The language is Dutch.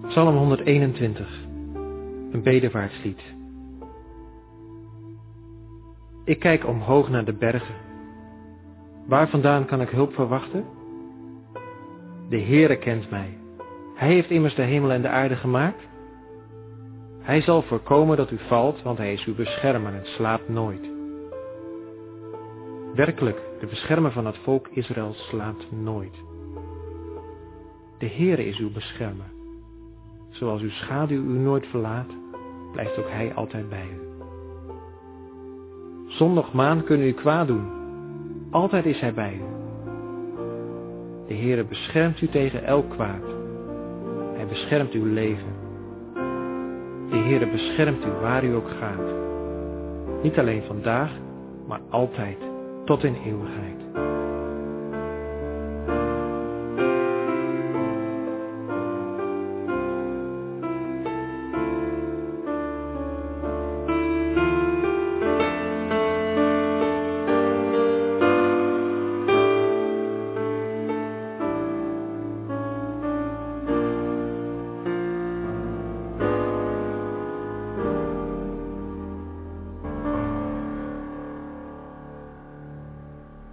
Psalm 121, een bedevaartslied. Ik kijk omhoog naar de bergen. Waar vandaan kan ik hulp verwachten? De Heere kent mij. Hij heeft immers de hemel en de aarde gemaakt. Hij zal voorkomen dat u valt, want hij is uw beschermer en slaapt nooit. Werkelijk, de beschermer van het volk Israël slaapt nooit. De Heere is uw beschermer. Zoals uw schaduw u nooit verlaat, blijft ook hij altijd bij u. Zon nog maan kunnen u kwaad doen. Altijd is hij bij u. De Heere beschermt u tegen elk kwaad. Hij beschermt uw leven. De Heere beschermt u waar u ook gaat. Niet alleen vandaag, maar altijd tot in eeuwigheid.